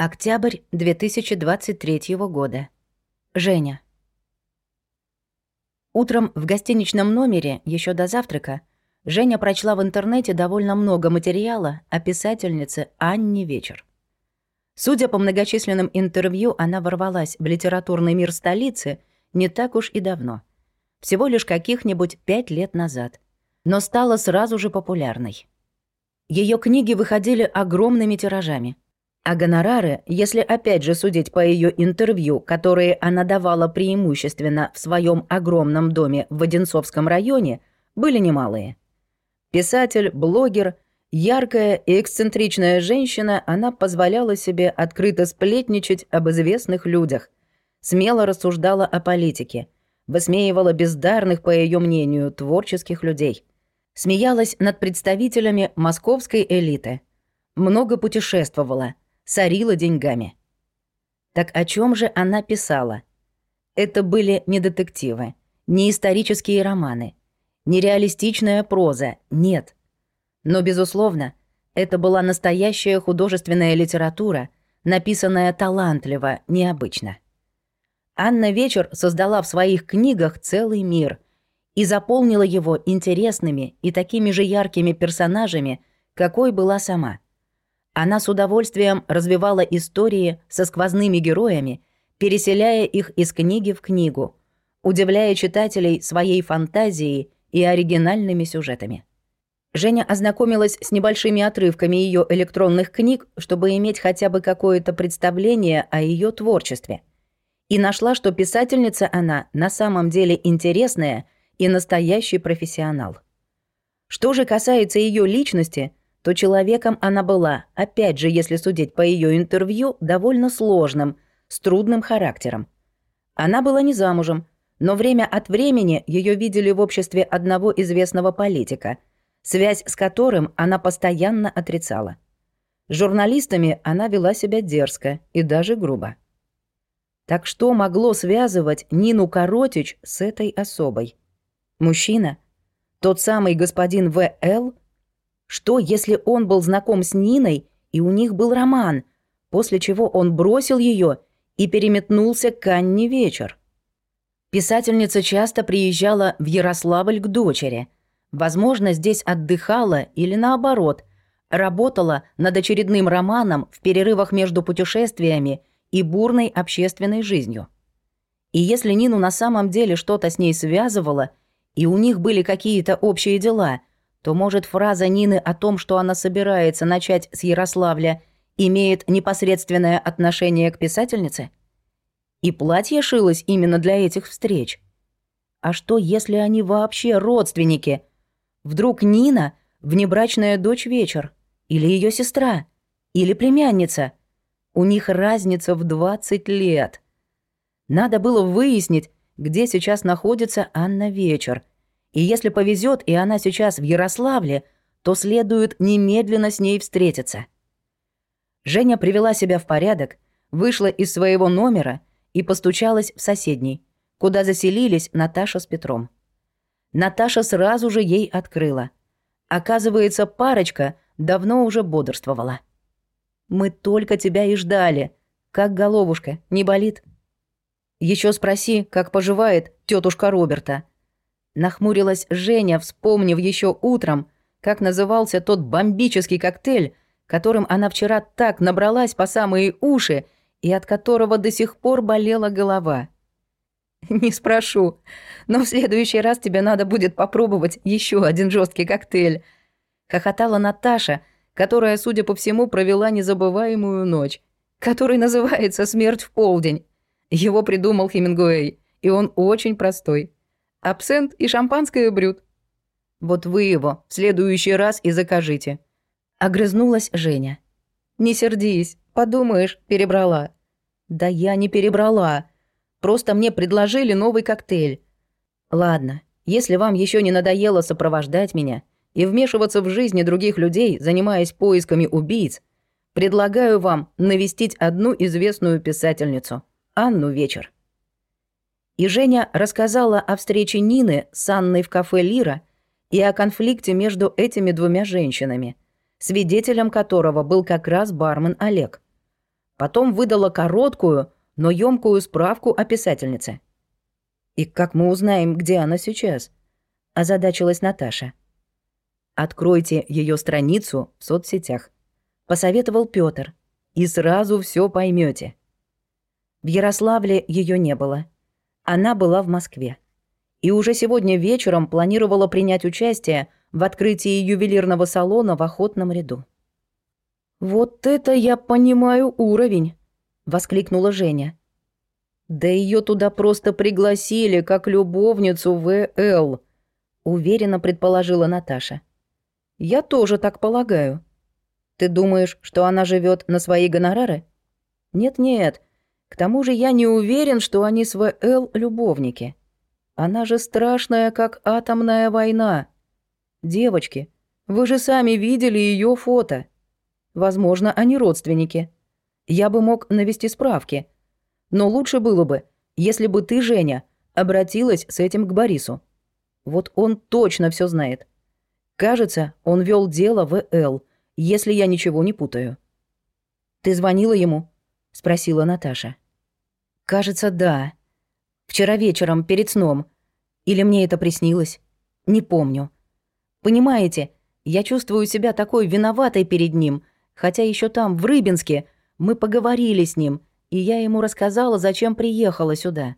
Октябрь 2023 года. Женя. Утром в гостиничном номере, еще до завтрака, Женя прочла в интернете довольно много материала о писательнице Анне Вечер. Судя по многочисленным интервью, она ворвалась в литературный мир столицы не так уж и давно. Всего лишь каких-нибудь пять лет назад. Но стала сразу же популярной. Ее книги выходили огромными тиражами – а гонорары, если опять же судить по ее интервью, которые она давала преимущественно в своем огромном доме в Одинцовском районе, были немалые. Писатель, блогер, яркая и эксцентричная женщина, она позволяла себе открыто сплетничать об известных людях, смело рассуждала о политике, высмеивала бездарных, по ее мнению, творческих людей, смеялась над представителями московской элиты, много путешествовала – сорила деньгами. Так о чем же она писала? Это были не детективы, не исторические романы, не реалистичная проза, нет. Но, безусловно, это была настоящая художественная литература, написанная талантливо, необычно. Анна Вечер создала в своих книгах целый мир и заполнила его интересными и такими же яркими персонажами, какой была сама – она с удовольствием развивала истории со сквозными героями, переселяя их из книги в книгу, удивляя читателей своей фантазией и оригинальными сюжетами. Женя ознакомилась с небольшими отрывками ее электронных книг, чтобы иметь хотя бы какое-то представление о ее творчестве. И нашла, что писательница она на самом деле интересная и настоящий профессионал. Что же касается ее личности, то человеком она была, опять же, если судить по ее интервью, довольно сложным, с трудным характером. Она была не замужем, но время от времени ее видели в обществе одного известного политика, связь с которым она постоянно отрицала. С журналистами она вела себя дерзко и даже грубо. Так что могло связывать Нину Коротич с этой особой? Мужчина? Тот самый господин В.Л., что, если он был знаком с Ниной, и у них был роман, после чего он бросил ее и переметнулся к Анне вечер? Писательница часто приезжала в Ярославль к дочери. Возможно, здесь отдыхала или наоборот, работала над очередным романом в перерывах между путешествиями и бурной общественной жизнью. И если Нину на самом деле что-то с ней связывало, и у них были какие-то общие дела – то, может, фраза Нины о том, что она собирается начать с Ярославля, имеет непосредственное отношение к писательнице? И платье шилось именно для этих встреч. А что, если они вообще родственники? Вдруг Нина — внебрачная дочь вечер? Или ее сестра? Или племянница? У них разница в 20 лет. Надо было выяснить, где сейчас находится Анна Вечер — и если повезет, и она сейчас в Ярославле, то следует немедленно с ней встретиться. Женя привела себя в порядок, вышла из своего номера и постучалась в соседний, куда заселились Наташа с Петром. Наташа сразу же ей открыла. Оказывается, парочка давно уже бодрствовала. «Мы только тебя и ждали. Как головушка, не болит?» Еще спроси, как поживает тетушка Роберта», Нахмурилась Женя, вспомнив еще утром, как назывался тот бомбический коктейль, которым она вчера так набралась по самые уши и от которого до сих пор болела голова. «Не спрошу, но в следующий раз тебе надо будет попробовать еще один жесткий коктейль», — хохотала Наташа, которая, судя по всему, провела незабываемую ночь, который называется «Смерть в полдень». Его придумал Хемингуэй, и он очень простой. Абсент и шампанское брют. Вот вы его в следующий раз и закажите. Огрызнулась Женя. Не сердись, подумаешь, перебрала. Да я не перебрала. Просто мне предложили новый коктейль. Ладно, если вам еще не надоело сопровождать меня и вмешиваться в жизни других людей, занимаясь поисками убийц, предлагаю вам навестить одну известную писательницу, Анну Вечер. И Женя рассказала о встрече Нины с Анной в кафе «Лира» и о конфликте между этими двумя женщинами, свидетелем которого был как раз бармен Олег. Потом выдала короткую, но ёмкую справку о писательнице. «И как мы узнаем, где она сейчас?» – озадачилась Наташа. «Откройте ее страницу в соцсетях», – посоветовал Пётр, – «и сразу все поймете. В Ярославле ее не было. Она была в Москве. И уже сегодня вечером планировала принять участие в открытии ювелирного салона в охотном ряду. «Вот это я понимаю уровень!» — воскликнула Женя. «Да ее туда просто пригласили, как любовницу В.Л., — уверенно предположила Наташа. «Я тоже так полагаю. Ты думаешь, что она живет на свои гонорары?» «Нет-нет, к тому же я не уверен, что они с В.Л. любовники. Она же страшная, как атомная война. Девочки, вы же сами видели ее фото. Возможно, они родственники. Я бы мог навести справки. Но лучше было бы, если бы ты, Женя, обратилась с этим к Борису. Вот он точно все знает. Кажется, он вел дело в Л, если я ничего не путаю. Ты звонила ему? Спросила Наташа. Кажется, да. Вчера вечером, перед сном. Или мне это приснилось? Не помню. Понимаете, я чувствую себя такой виноватой перед ним, хотя еще там, в Рыбинске, мы поговорили с ним, и я ему рассказала, зачем приехала сюда.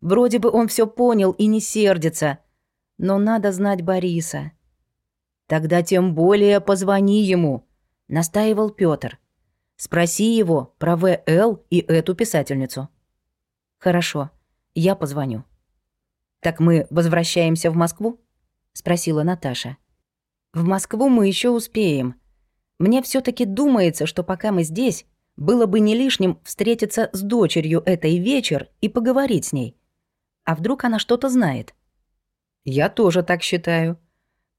Вроде бы он все понял и не сердится, но надо знать Бориса. Тогда тем более позвони ему, настаивал Пётр. Спроси его про ВЛ и эту писательницу. Хорошо, я позвоню. Так мы возвращаемся в Москву? спросила Наташа. В Москву мы еще успеем. Мне все таки думается, что пока мы здесь, было бы не лишним встретиться с дочерью этой вечер и поговорить с ней. А вдруг она что-то знает? Я тоже так считаю.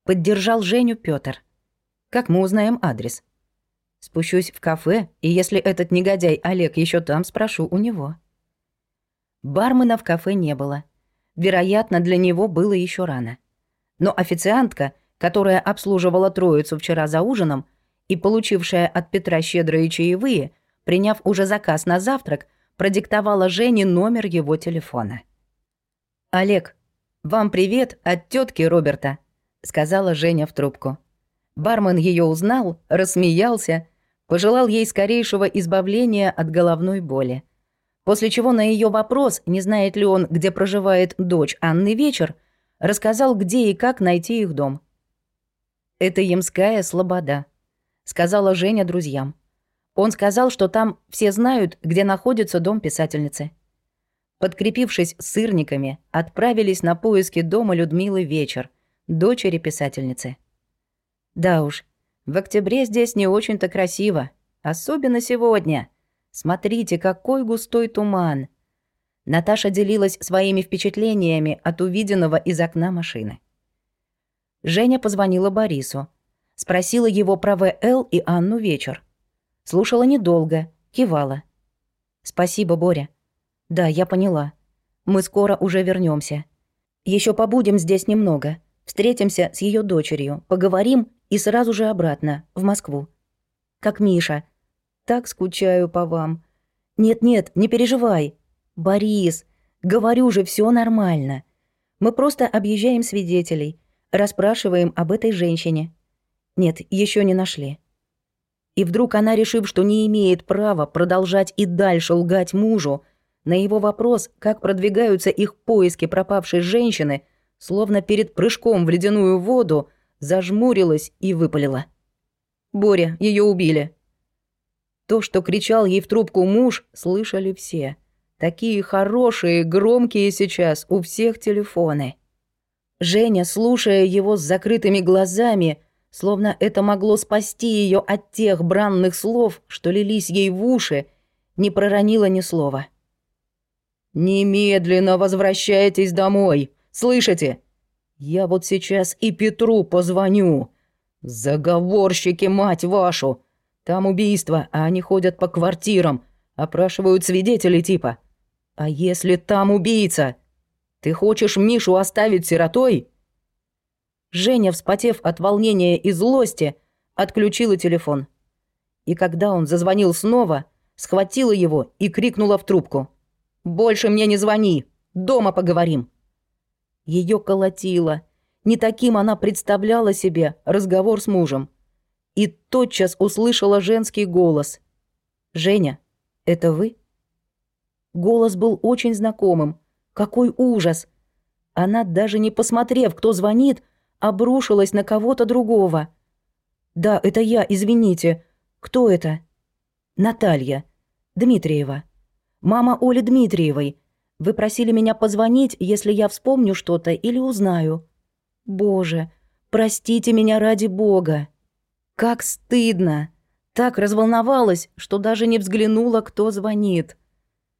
Поддержал Женю Пётр. Как мы узнаем адрес? Спущусь в кафе, и если этот негодяй Олег еще там, спрошу у него. Бармена в кафе не было. Вероятно, для него было еще рано. Но официантка, которая обслуживала троицу вчера за ужином и получившая от Петра щедрые чаевые, приняв уже заказ на завтрак, продиктовала Жене номер его телефона. «Олег, вам привет от тетки Роберта», — сказала Женя в трубку. Бармен ее узнал, рассмеялся, пожелал ей скорейшего избавления от головной боли. После чего на ее вопрос, не знает ли он, где проживает дочь Анны Вечер, рассказал, где и как найти их дом. «Это Ямская Слобода», — сказала Женя друзьям. Он сказал, что там все знают, где находится дом писательницы. Подкрепившись сырниками, отправились на поиски дома Людмилы Вечер, дочери писательницы. Да уж, в октябре здесь не очень-то красиво. Особенно сегодня. Смотрите, какой густой туман. Наташа делилась своими впечатлениями от увиденного из окна машины. Женя позвонила Борису. Спросила его про ВЛ и Анну вечер. Слушала недолго, кивала. «Спасибо, Боря. Да, я поняла. Мы скоро уже вернемся. Еще побудем здесь немного. Встретимся с ее дочерью, поговорим и сразу же обратно, в Москву. Как Миша. Так скучаю по вам. Нет-нет, не переживай. Борис, говорю же, все нормально. Мы просто объезжаем свидетелей, расспрашиваем об этой женщине. Нет, еще не нашли. И вдруг она, решив, что не имеет права продолжать и дальше лгать мужу, на его вопрос, как продвигаются их поиски пропавшей женщины, словно перед прыжком в ледяную воду, зажмурилась и выпалила. «Боря, ее убили». То, что кричал ей в трубку муж, слышали все. Такие хорошие, громкие сейчас у всех телефоны. Женя, слушая его с закрытыми глазами, словно это могло спасти ее от тех бранных слов, что лились ей в уши, не проронила ни слова. «Немедленно возвращайтесь домой! Слышите? Я вот сейчас и Петру позвоню. Заговорщики, мать вашу! Там убийство, а они ходят по квартирам, опрашивают свидетелей типа. А если там убийца? Ты хочешь Мишу оставить сиротой?» Женя, вспотев от волнения и злости, отключила телефон. И когда он зазвонил снова, схватила его и крикнула в трубку. «Больше мне не звони! Дома поговорим!» Ее колотило. Не таким она представляла себе разговор с мужем. И тотчас услышала женский голос. «Женя, это вы?» Голос был очень знакомым. Какой ужас! Она, даже не посмотрев, кто звонит, обрушилась на кого-то другого. «Да, это я, извините. Кто это?» «Наталья. Дмитриева. Мама Оли Дмитриевой. Вы просили меня позвонить, если я вспомню что-то или узнаю. Боже, простите меня ради Бога. Как стыдно. Так разволновалась, что даже не взглянула, кто звонит.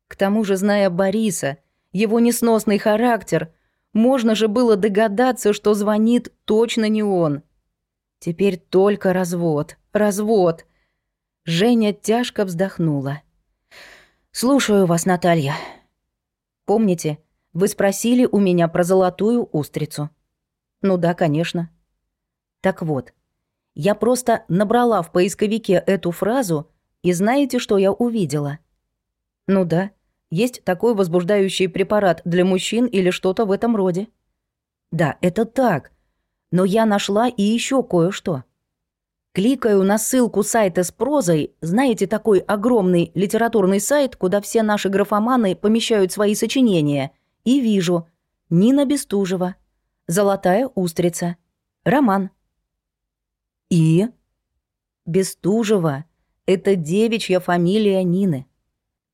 К тому же, зная Бориса, его несносный характер, можно же было догадаться, что звонит точно не он. Теперь только развод, развод. Женя тяжко вздохнула. «Слушаю вас, Наталья. Помните, вы спросили у меня про золотую устрицу?» «Ну да, конечно». Так вот, я просто набрала в поисковике эту фразу, и знаете, что я увидела? Ну да, есть такой возбуждающий препарат для мужчин или что-то в этом роде. Да, это так. Но я нашла и еще кое-что. Кликаю на ссылку сайта с прозой, знаете, такой огромный литературный сайт, куда все наши графоманы помещают свои сочинения, и вижу Нина Бестужева, «Золотая устрица», роман. И? Бестужева — это девичья фамилия Нины.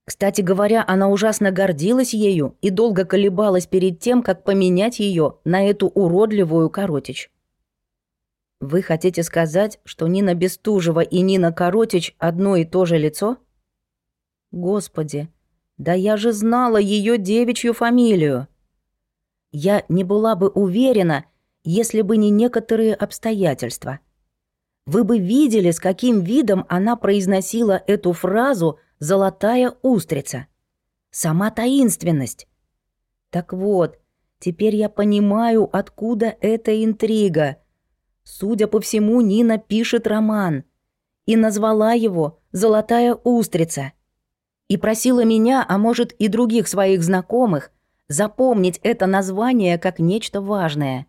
Кстати говоря, она ужасно гордилась ею и долго колебалась перед тем, как поменять ее на эту уродливую Коротич. Вы хотите сказать, что Нина Бестужева и Нина Коротич одно и то же лицо? Господи, да я же знала ее девичью фамилию. Я не была бы уверена, если бы не некоторые обстоятельства. Вы бы видели, с каким видом она произносила эту фразу золотая устрица. Сама таинственность. Так вот, теперь я понимаю, откуда эта интрига. Судя по всему, Нина пишет роман. И назвала его «Золотая устрица». И просила меня, а может и других своих знакомых, запомнить это название как нечто важное.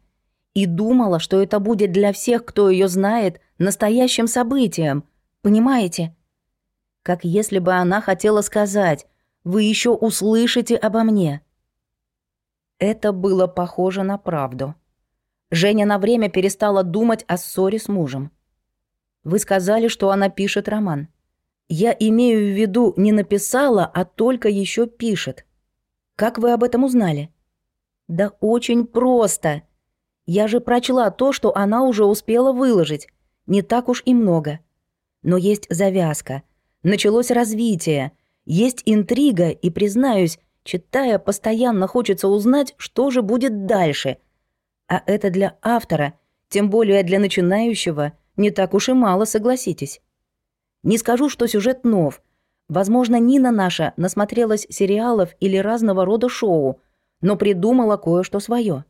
И думала, что это будет для всех, кто ее знает, настоящим событием. Понимаете? как если бы она хотела сказать «Вы еще услышите обо мне». Это было похоже на правду. Женя на время перестала думать о ссоре с мужем. Вы сказали, что она пишет роман. Я имею в виду не написала, а только еще пишет. Как вы об этом узнали? Да очень просто. Я же прочла то, что она уже успела выложить. Не так уж и много. Но есть завязка — Началось развитие. Есть интрига, и, признаюсь, читая, постоянно хочется узнать, что же будет дальше. А это для автора, тем более для начинающего, не так уж и мало, согласитесь. Не скажу, что сюжет нов. Возможно, Нина наша насмотрелась сериалов или разного рода шоу, но придумала кое-что свое.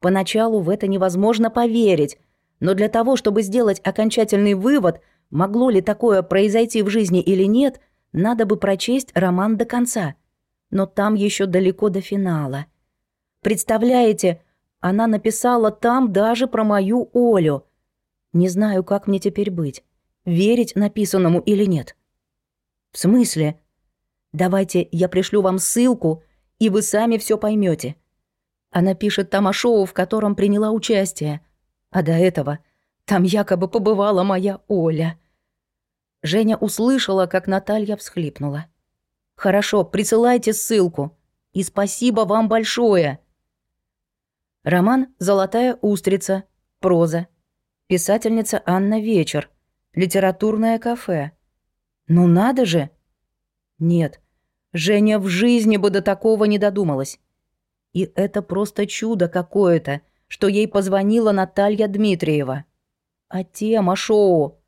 Поначалу в это невозможно поверить, но для того, чтобы сделать окончательный вывод – Могло ли такое произойти в жизни или нет, надо бы прочесть роман до конца. Но там еще далеко до финала. Представляете, она написала там даже про мою Олю. Не знаю, как мне теперь быть. Верить написанному или нет. В смысле? Давайте я пришлю вам ссылку, и вы сами все поймете. Она пишет там о шоу, в котором приняла участие. А до этого там якобы побывала моя Оля. Женя услышала, как Наталья всхлипнула. «Хорошо, присылайте ссылку. И спасибо вам большое!» Роман «Золотая устрица», проза. Писательница Анна Вечер. Литературное кафе. Ну надо же! Нет, Женя в жизни бы до такого не додумалась. И это просто чудо какое-то, что ей позвонила Наталья Дмитриева. А тема шоу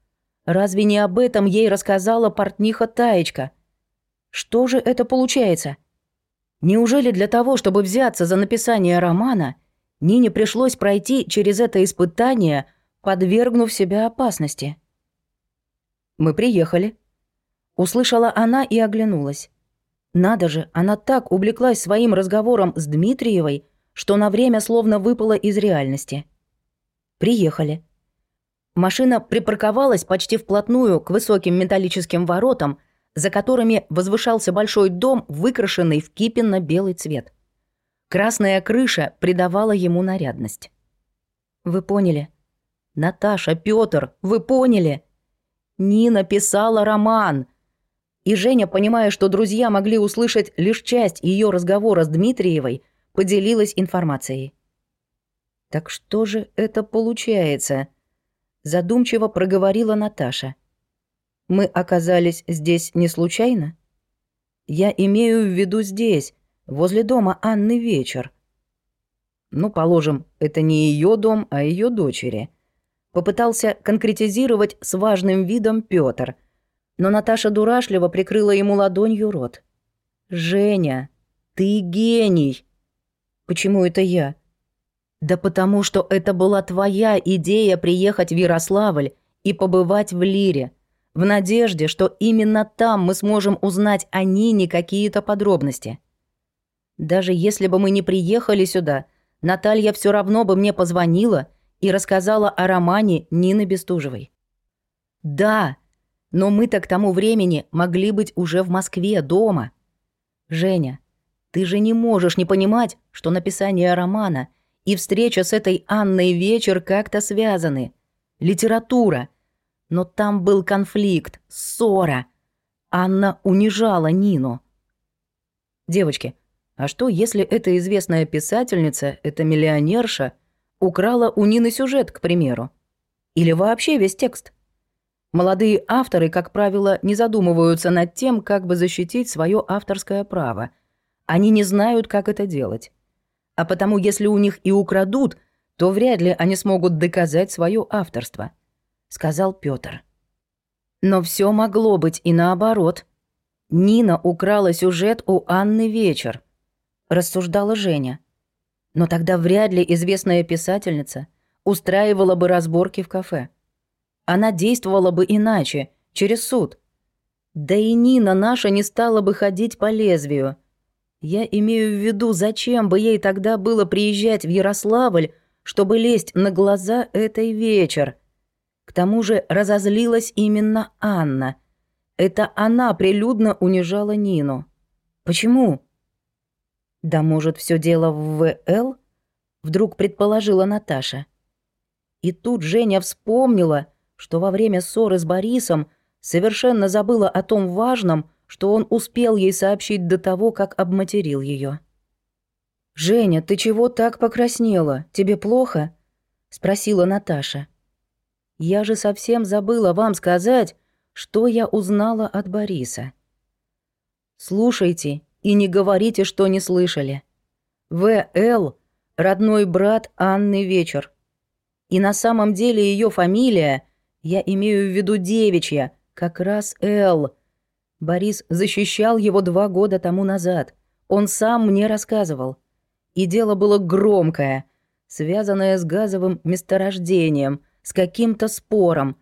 Разве не об этом ей рассказала портниха Таечка? Что же это получается? Неужели для того, чтобы взяться за написание романа, Нине пришлось пройти через это испытание, подвергнув себя опасности? Мы приехали. Услышала она и оглянулась. Надо же, она так увлеклась своим разговором с Дмитриевой, что на время словно выпала из реальности. Приехали. Машина припарковалась почти вплотную к высоким металлическим воротам, за которыми возвышался большой дом, выкрашенный в кипенно-белый цвет. Красная крыша придавала ему нарядность. «Вы поняли?» «Наташа, Пётр, вы поняли?» Нина писала роман. И Женя, понимая, что друзья могли услышать лишь часть ее разговора с Дмитриевой, поделилась информацией. «Так что же это получается?» Задумчиво проговорила Наташа. «Мы оказались здесь не случайно? Я имею в виду здесь, возле дома Анны вечер. Ну, положим, это не ее дом, а ее дочери. Попытался конкретизировать с важным видом Пётр, но Наташа дурашливо прикрыла ему ладонью рот. «Женя, ты гений!» «Почему это я?» «Да потому что это была твоя идея приехать в Ярославль и побывать в Лире, в надежде, что именно там мы сможем узнать о Нине какие-то подробности. Даже если бы мы не приехали сюда, Наталья все равно бы мне позвонила и рассказала о романе Нины Бестужевой. Да, но мы-то к тому времени могли быть уже в Москве, дома. Женя, ты же не можешь не понимать, что написание романа и встреча с этой Анной вечер как-то связаны. Литература. Но там был конфликт, ссора. Анна унижала Нину. Девочки, а что, если эта известная писательница, эта миллионерша — украла у Нины сюжет, к примеру. Или вообще весь текст. Молодые авторы, как правило, не задумываются над тем, как бы защитить свое авторское право. Они не знают, как это делать. А потому, если у них и украдут, то вряд ли они смогут доказать свое авторство, сказал Пётр. Но все могло быть и наоборот. Нина украла сюжет у Анны вечер, рассуждала Женя. Но тогда вряд ли известная писательница устраивала бы разборки в кафе. Она действовала бы иначе, через суд. Да и Нина наша не стала бы ходить по лезвию. Я имею в виду, зачем бы ей тогда было приезжать в Ярославль, чтобы лезть на глаза этой вечер. К тому же разозлилась именно Анна. Это она прилюдно унижала Нину. Почему? Да может, все дело в ВЛ? Вдруг предположила Наташа. И тут Женя вспомнила, что во время ссоры с Борисом совершенно забыла о том важном, что он успел ей сообщить до того, как обматерил ее. «Женя, ты чего так покраснела? Тебе плохо?» — спросила Наташа. «Я же совсем забыла вам сказать, что я узнала от Бориса». «Слушайте и не говорите, что не слышали. В.Л. — родной брат Анны Вечер. И на самом деле ее фамилия, я имею в виду девичья, как раз Л. Борис защищал его два года тому назад. Он сам мне рассказывал. И дело было громкое, связанное с газовым месторождением, с каким-то спором.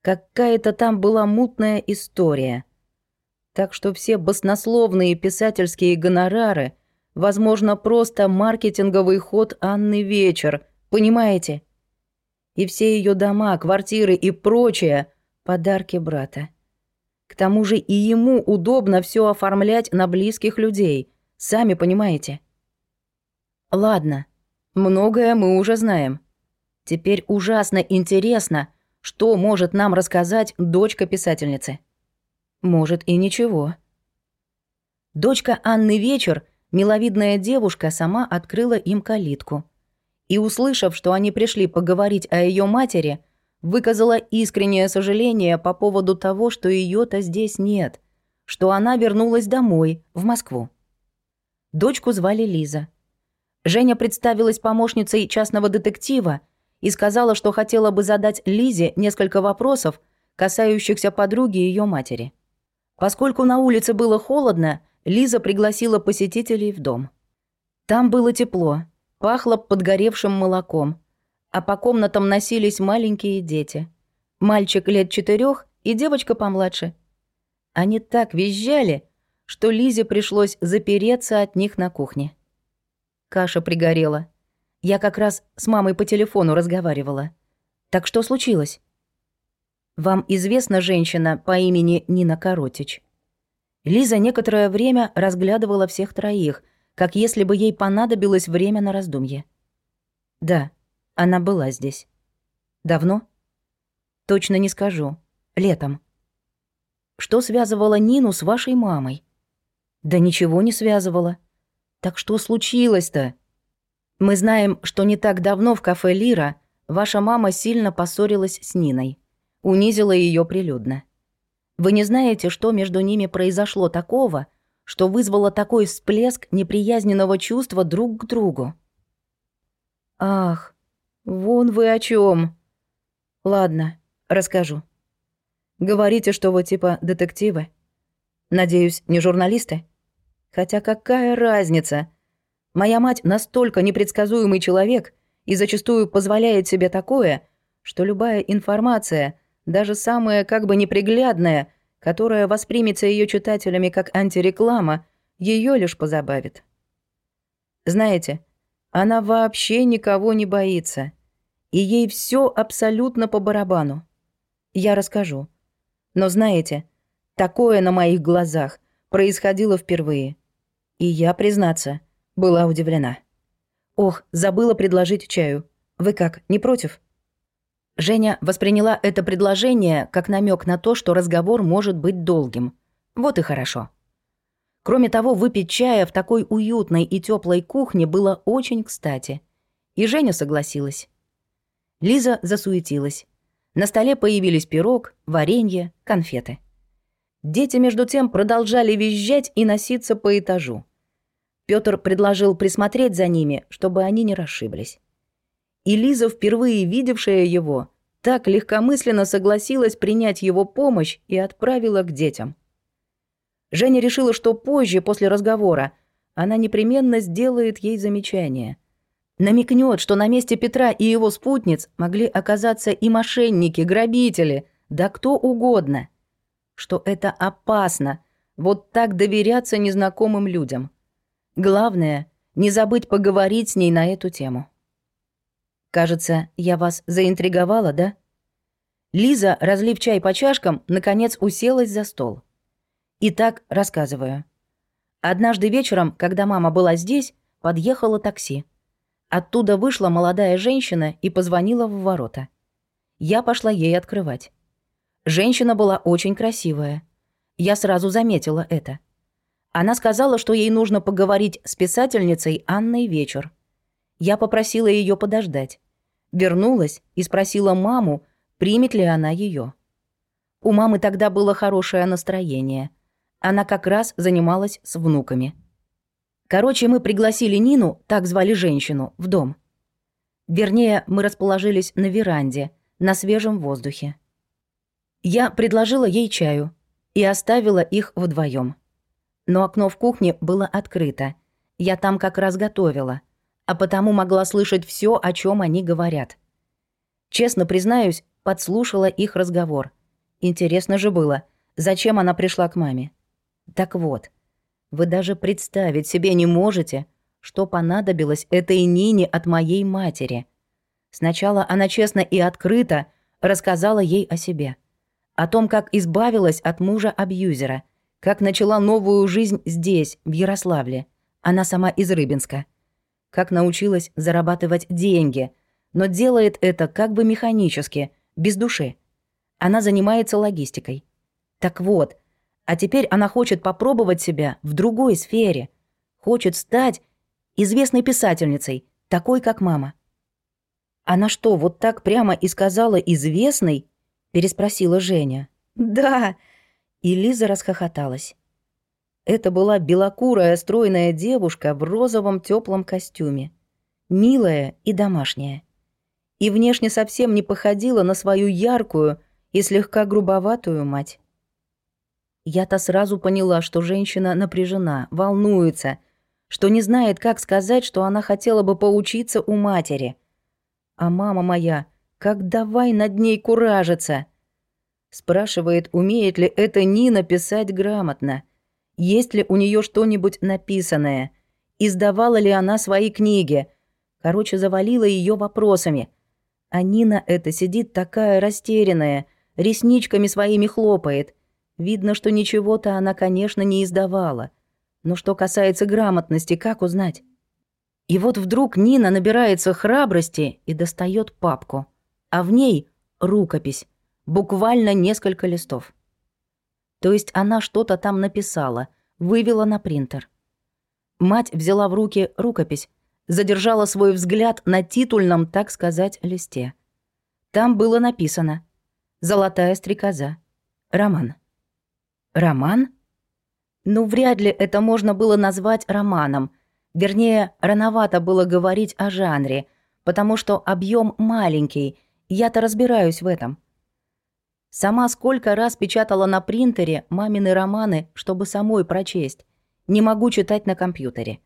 Какая-то там была мутная история. Так что все баснословные писательские гонорары, возможно, просто маркетинговый ход Анны Вечер, понимаете? И все ее дома, квартиры и прочее — подарки брата. К тому же и ему удобно все оформлять на близких людей, сами понимаете. Ладно, многое мы уже знаем. Теперь ужасно интересно, что может нам рассказать дочка писательницы. Может, и ничего. Дочка Анны Вечер, миловидная девушка, сама открыла им калитку. И, услышав, что они пришли поговорить о ее матери, выказала искреннее сожаление по поводу того, что ее то здесь нет, что она вернулась домой, в Москву. Дочку звали Лиза. Женя представилась помощницей частного детектива и сказала, что хотела бы задать Лизе несколько вопросов, касающихся подруги ее матери. Поскольку на улице было холодно, Лиза пригласила посетителей в дом. Там было тепло, пахло подгоревшим молоком, а по комнатам носились маленькие дети. Мальчик лет четырех и девочка помладше. Они так визжали, что Лизе пришлось запереться от них на кухне. Каша пригорела. Я как раз с мамой по телефону разговаривала. Так что случилось? Вам известна женщина по имени Нина Коротич? Лиза некоторое время разглядывала всех троих, как если бы ей понадобилось время на раздумье. Да, она была здесь. Давно? Точно не скажу. Летом. Что связывало Нину с вашей мамой? Да ничего не связывало. Так что случилось-то? Мы знаем, что не так давно в кафе «Лира» ваша мама сильно поссорилась с Ниной. Унизила ее прилюдно. Вы не знаете, что между ними произошло такого, что вызвало такой всплеск неприязненного чувства друг к другу? Ах, вон вы о чем. Ладно, расскажу. Говорите, что вы типа детективы. Надеюсь, не журналисты? Хотя какая разница? Моя мать настолько непредсказуемый человек и зачастую позволяет себе такое, что любая информация, даже самая как бы неприглядная, которая воспримется ее читателями как антиреклама, ее лишь позабавит. Знаете, она вообще никого не боится, и ей все абсолютно по барабану. Я расскажу. Но знаете, такое на моих глазах происходило впервые. И я, признаться, была удивлена. Ох, забыла предложить чаю. Вы как, не против? Женя восприняла это предложение как намек на то, что разговор может быть долгим. Вот и хорошо. Кроме того, выпить чая в такой уютной и теплой кухне было очень кстати. И Женя согласилась. Лиза засуетилась. На столе появились пирог, варенье, конфеты. Дети, между тем, продолжали визжать и носиться по этажу. Пётр предложил присмотреть за ними, чтобы они не расшиблись. И Лиза, впервые видевшая его, так легкомысленно согласилась принять его помощь и отправила к детям. Женя решила, что позже, после разговора, она непременно сделает ей замечание — намекнет, что на месте Петра и его спутниц могли оказаться и мошенники, грабители, да кто угодно. Что это опасно, вот так доверяться незнакомым людям. Главное, не забыть поговорить с ней на эту тему. Кажется, я вас заинтриговала, да? Лиза, разлив чай по чашкам, наконец уселась за стол. Итак, рассказываю. Однажды вечером, когда мама была здесь, подъехало такси. Оттуда вышла молодая женщина и позвонила в ворота. Я пошла ей открывать. Женщина была очень красивая. Я сразу заметила это. Она сказала, что ей нужно поговорить с писательницей Анной Вечер. Я попросила ее подождать. Вернулась и спросила маму, примет ли она ее. У мамы тогда было хорошее настроение. Она как раз занималась с внуками. Короче, мы пригласили Нину, так звали женщину, в дом. Вернее, мы расположились на веранде, на свежем воздухе. Я предложила ей чаю и оставила их вдвоем. Но окно в кухне было открыто. Я там как раз готовила, а потому могла слышать все, о чем они говорят. Честно признаюсь, подслушала их разговор. Интересно же было, зачем она пришла к маме. Так вот, вы даже представить себе не можете, что понадобилось этой Нине от моей матери. Сначала она честно и открыто рассказала ей о себе. О том, как избавилась от мужа-абьюзера, как начала новую жизнь здесь, в Ярославле. Она сама из Рыбинска. Как научилась зарабатывать деньги, но делает это как бы механически, без души. Она занимается логистикой. Так вот, а теперь она хочет попробовать себя в другой сфере. Хочет стать известной писательницей, такой, как мама. «Она что, вот так прямо и сказала «известной»?» — переспросила Женя. «Да!» И Лиза расхохоталась. Это была белокурая стройная девушка в розовом теплом костюме. Милая и домашняя. И внешне совсем не походила на свою яркую и слегка грубоватую мать. Я-то сразу поняла, что женщина напряжена, волнуется, что не знает, как сказать, что она хотела бы поучиться у матери. А мама моя, как давай над ней куражиться. Спрашивает, умеет ли это Нина писать грамотно. Есть ли у нее что-нибудь написанное. Издавала ли она свои книги. Короче, завалила ее вопросами. А Нина это сидит такая растерянная, ресничками своими хлопает. Видно, что ничего-то она, конечно, не издавала. Но что касается грамотности, как узнать? И вот вдруг Нина набирается храбрости и достает папку. А в ней рукопись. Буквально несколько листов. То есть она что-то там написала, вывела на принтер. Мать взяла в руки рукопись, задержала свой взгляд на титульном, так сказать, листе. Там было написано «Золотая стрекоза». Роман. Роман? Ну, вряд ли это можно было назвать романом. Вернее, рановато было говорить о жанре, потому что объем маленький, я-то разбираюсь в этом. Сама сколько раз печатала на принтере мамины романы, чтобы самой прочесть. Не могу читать на компьютере.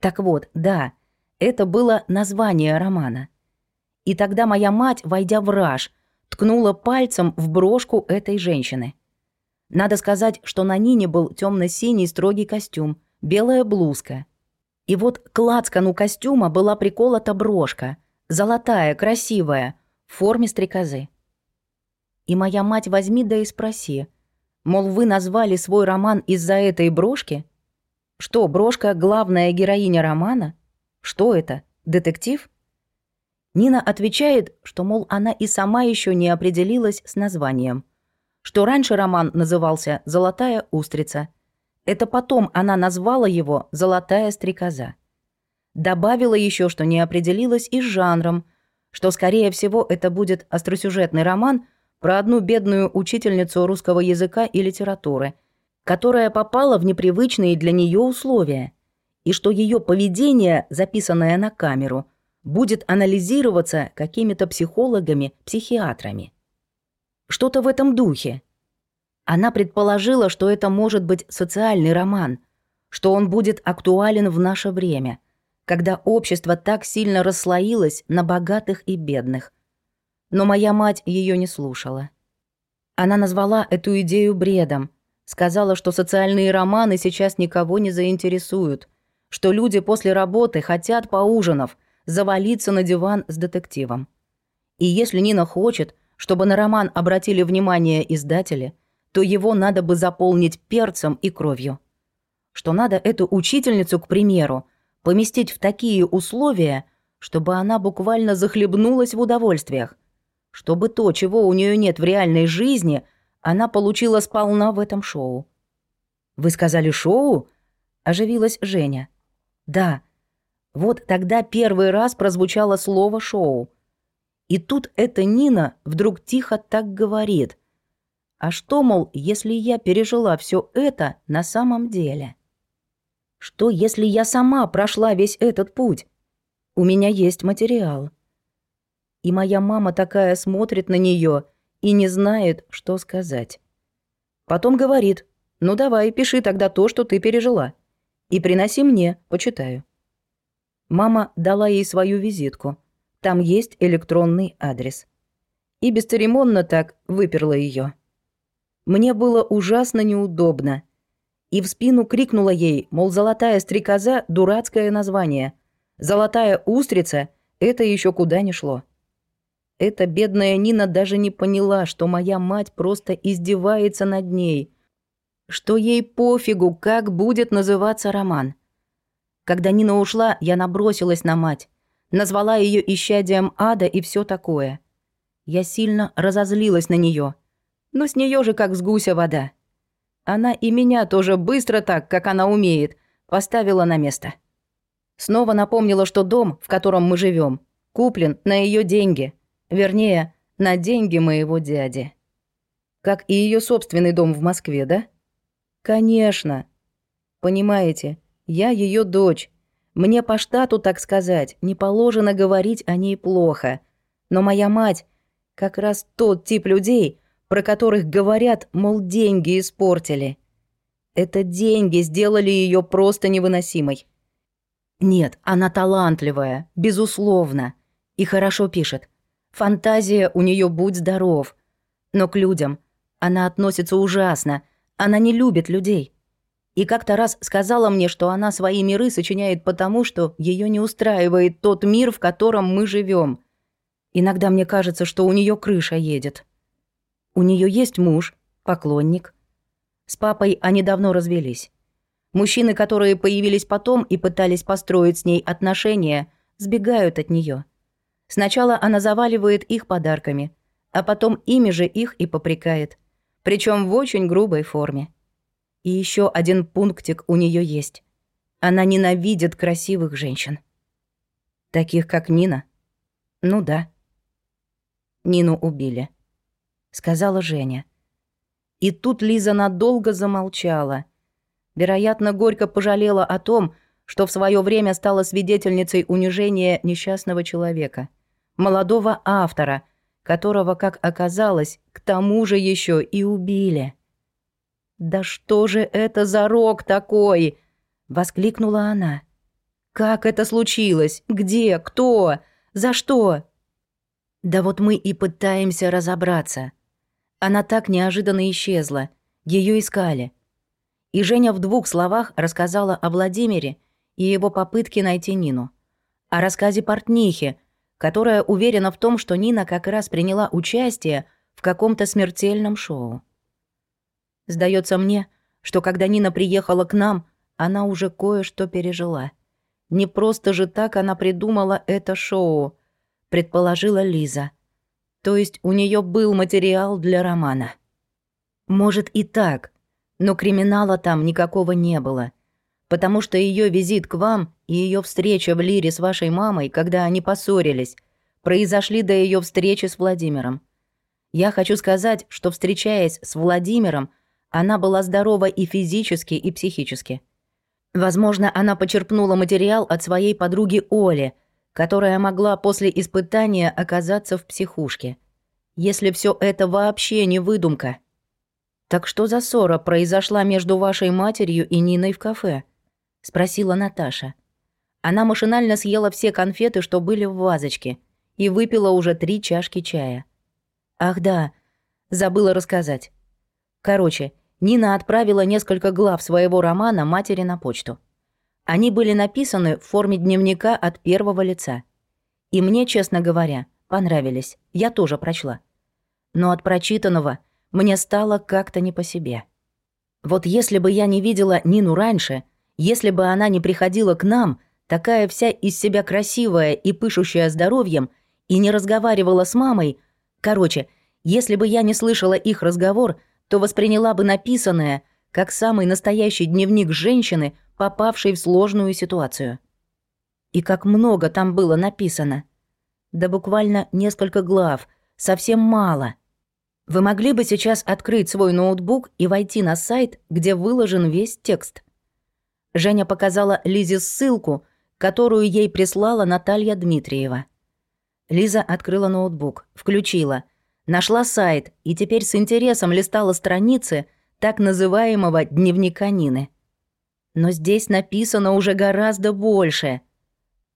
Так вот, да, это было название романа. И тогда моя мать, войдя в раж, ткнула пальцем в брошку этой женщины. Надо сказать, что на Нине был темно синий строгий костюм, белая блузка. И вот к лацкану костюма была приколота брошка, золотая, красивая, в форме стрекозы. И моя мать возьми да и спроси, мол, вы назвали свой роман из-за этой брошки? Что, брошка — главная героиня романа? Что это, детектив? Нина отвечает, что, мол, она и сама еще не определилась с названием. Что раньше роман назывался «Золотая устрица». Это потом она назвала его «Золотая стрекоза». Добавила еще, что не определилась и с жанром, что, скорее всего, это будет остросюжетный роман про одну бедную учительницу русского языка и литературы, которая попала в непривычные для нее условия, и что ее поведение, записанное на камеру, будет анализироваться какими-то психологами, психиатрами. Что-то в этом духе. Она предположила, что это может быть социальный роман, что он будет актуален в наше время, когда общество так сильно расслоилось на богатых и бедных – но моя мать ее не слушала. Она назвала эту идею бредом, сказала, что социальные романы сейчас никого не заинтересуют, что люди после работы хотят поужинав завалиться на диван с детективом. И если Нина хочет, чтобы на роман обратили внимание издатели, то его надо бы заполнить перцем и кровью. Что надо эту учительницу, к примеру, поместить в такие условия, чтобы она буквально захлебнулась в удовольствиях, чтобы то, чего у нее нет в реальной жизни, она получила сполна в этом шоу. «Вы сказали шоу?» – оживилась Женя. «Да. Вот тогда первый раз прозвучало слово «шоу». И тут эта Нина вдруг тихо так говорит. А что, мол, если я пережила все это на самом деле? Что, если я сама прошла весь этот путь? У меня есть материал. И моя мама такая смотрит на нее и не знает, что сказать. Потом говорит, ну давай, пиши тогда то, что ты пережила. И приноси мне, почитаю. Мама дала ей свою визитку. Там есть электронный адрес. И бесцеремонно так выперла ее. Мне было ужасно неудобно. И в спину крикнула ей, мол, «Золотая стрекоза» — дурацкое название. «Золотая устрица» — это еще куда ни шло. Эта бедная Нина даже не поняла, что моя мать просто издевается над ней, что ей пофигу, как будет называться роман. Когда Нина ушла, я набросилась на мать, назвала ее исчадием ада и все такое. Я сильно разозлилась на нее, но с нее же как с гуся вода. Она и меня тоже быстро так, как она умеет, поставила на место. Снова напомнила, что дом, в котором мы живем, куплен на ее деньги – Вернее, на деньги моего дяди. Как и ее собственный дом в Москве, да? Конечно. Понимаете, я ее дочь. Мне по штату, так сказать, не положено говорить о ней плохо. Но моя мать как раз тот тип людей, про которых говорят, мол, деньги испортили. Это деньги сделали ее просто невыносимой. Нет, она талантливая, безусловно, и хорошо пишет. Фантазия у нее будь здоров. Но к людям Она относится ужасно. Она не любит людей. И как-то раз сказала мне, что она свои миры сочиняет потому, что ее не устраивает тот мир, в котором мы живем. Иногда мне кажется, что у нее крыша едет. У нее есть муж, поклонник. С папой они давно развелись. Мужчины, которые появились потом и пытались построить с ней отношения, сбегают от нее. Сначала она заваливает их подарками, а потом ими же их и попрекает. Причем в очень грубой форме. И еще один пунктик у нее есть. Она ненавидит красивых женщин. Таких, как Нина? Ну да. Нину убили. Сказала Женя. И тут Лиза надолго замолчала. Вероятно, горько пожалела о том, что в свое время стала свидетельницей унижения несчастного человека, молодого автора, которого, как оказалось, к тому же еще и убили. «Да что же это за рок такой?» — воскликнула она. «Как это случилось? Где? Кто? За что?» «Да вот мы и пытаемся разобраться. Она так неожиданно исчезла. Ее искали». И Женя в двух словах рассказала о Владимире и его попытке найти Нину. О рассказе портнихи, которая уверена в том, что Нина как раз приняла участие в каком-то смертельном шоу. Сдается мне, что когда Нина приехала к нам, она уже кое-что пережила. Не просто же так она придумала это шоу, предположила Лиза. То есть у нее был материал для романа. Может и так, но криминала там никакого не было. Потому что ее визит к вам и ее встреча в Лире с вашей мамой, когда они поссорились, произошли до ее встречи с Владимиром. Я хочу сказать, что встречаясь с Владимиром, она была здорова и физически, и психически. Возможно, она почерпнула материал от своей подруги Оли, которая могла после испытания оказаться в психушке. Если все это вообще не выдумка. Так что за ссора произошла между вашей матерью и Ниной в кафе? спросила Наташа. Она машинально съела все конфеты, что были в вазочке, и выпила уже три чашки чая. Ах да, забыла рассказать. Короче, Нина отправила несколько глав своего романа матери на почту. Они были написаны в форме дневника от первого лица. И мне, честно говоря, понравились. Я тоже прочла. Но от прочитанного мне стало как-то не по себе. Вот если бы я не видела Нину раньше, если бы она не приходила к нам, такая вся из себя красивая и пышущая здоровьем, и не разговаривала с мамой, короче, если бы я не слышала их разговор — то восприняла бы написанное как самый настоящий дневник женщины, попавшей в сложную ситуацию. И как много там было написано. Да буквально несколько глав, совсем мало. Вы могли бы сейчас открыть свой ноутбук и войти на сайт, где выложен весь текст. Женя показала Лизе ссылку, которую ей прислала Наталья Дмитриева. Лиза открыла ноутбук, включила, Нашла сайт и теперь с интересом листала страницы так называемого дневника Нины. Но здесь написано уже гораздо больше.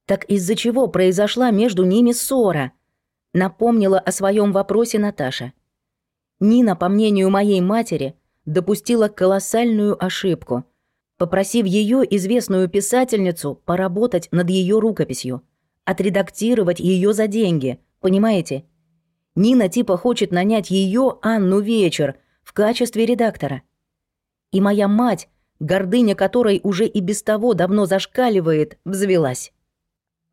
Так из-за чего произошла между ними ссора? Напомнила о своем вопросе Наташа. Нина, по мнению моей матери, допустила колоссальную ошибку, попросив ее известную писательницу поработать над ее рукописью, отредактировать ее за деньги, понимаете? Нина типа хочет нанять ее, Анну Вечер, в качестве редактора. И моя мать, гордыня которой уже и без того давно зашкаливает, взвелась.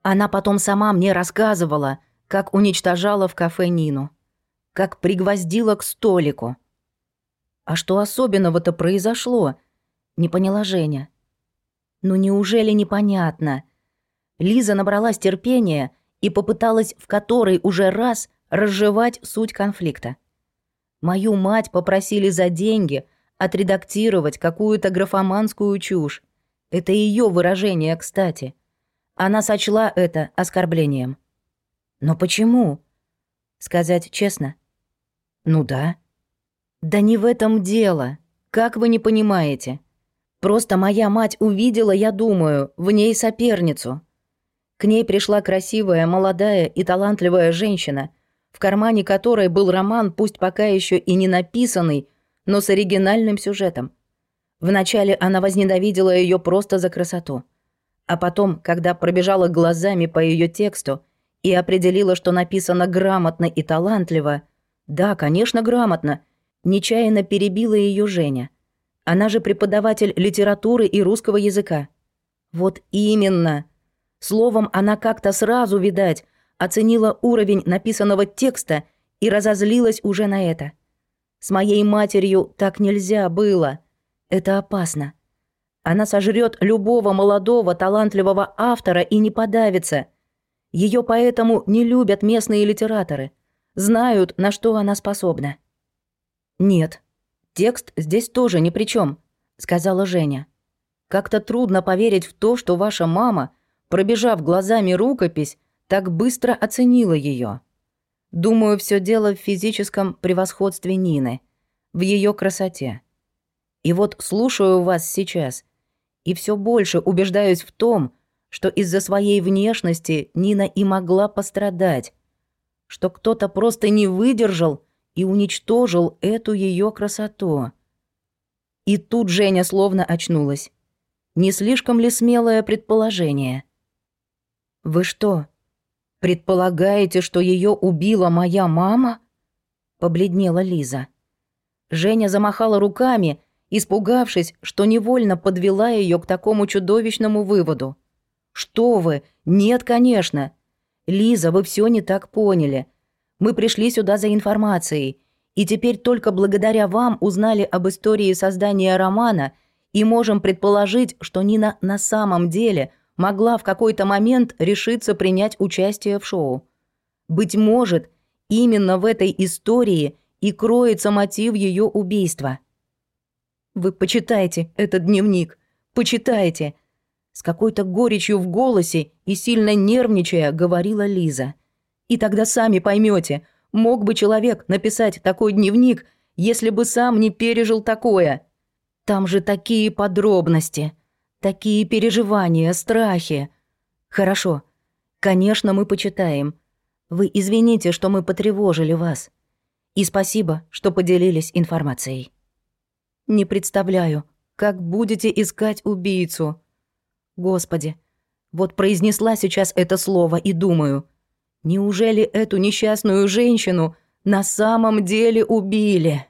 Она потом сама мне рассказывала, как уничтожала в кафе Нину, как пригвоздила к столику. А что особенного-то произошло? Не поняла Женя. Ну неужели непонятно? Лиза набралась терпения и попыталась в который уже раз разжевать суть конфликта. Мою мать попросили за деньги отредактировать какую-то графоманскую чушь. Это ее выражение, кстати. Она сочла это оскорблением. Но почему? Сказать честно? Ну да. Да не в этом дело. Как вы не понимаете? Просто моя мать увидела, я думаю, в ней соперницу. К ней пришла красивая, молодая и талантливая женщина — в кармане которой был роман, пусть пока еще и не написанный, но с оригинальным сюжетом. Вначале она возненавидела ее просто за красоту. А потом, когда пробежала глазами по ее тексту и определила, что написано грамотно и талантливо, да, конечно, грамотно, нечаянно перебила ее Женя. Она же преподаватель литературы и русского языка. Вот именно. Словом, она как-то сразу, видать, оценила уровень написанного текста и разозлилась уже на это. С моей матерью так нельзя было. Это опасно. Она сожрет любого молодого, талантливого автора и не подавится. Ее поэтому не любят местные литераторы. Знают, на что она способна. Нет, Текст здесь тоже ни при чем, сказала Женя. Как-то трудно поверить в то, что ваша мама, пробежав глазами рукопись, так быстро оценила ее. Думаю, все дело в физическом превосходстве Нины, в ее красоте. И вот слушаю вас сейчас, и все больше убеждаюсь в том, что из-за своей внешности Нина и могла пострадать, что кто-то просто не выдержал и уничтожил эту ее красоту. И тут Женя словно очнулась. Не слишком ли смелое предположение? «Вы что, предполагаете, что ее убила моя мама?» Побледнела Лиза. Женя замахала руками, испугавшись, что невольно подвела ее к такому чудовищному выводу. «Что вы? Нет, конечно. Лиза, вы все не так поняли. Мы пришли сюда за информацией, и теперь только благодаря вам узнали об истории создания романа и можем предположить, что Нина на самом деле могла в какой-то момент решиться принять участие в шоу. Быть может, именно в этой истории и кроется мотив ее убийства. Вы почитайте этот дневник, почитайте. С какой-то горечью в голосе и сильно нервничая говорила Лиза. И тогда сами поймете, мог бы человек написать такой дневник, если бы сам не пережил такое. Там же такие подробности, такие переживания, страхи. Хорошо, конечно, мы почитаем. Вы извините, что мы потревожили вас. И спасибо, что поделились информацией. Не представляю, как будете искать убийцу. Господи, вот произнесла сейчас это слово и думаю — Неужели эту несчастную женщину на самом деле убили?»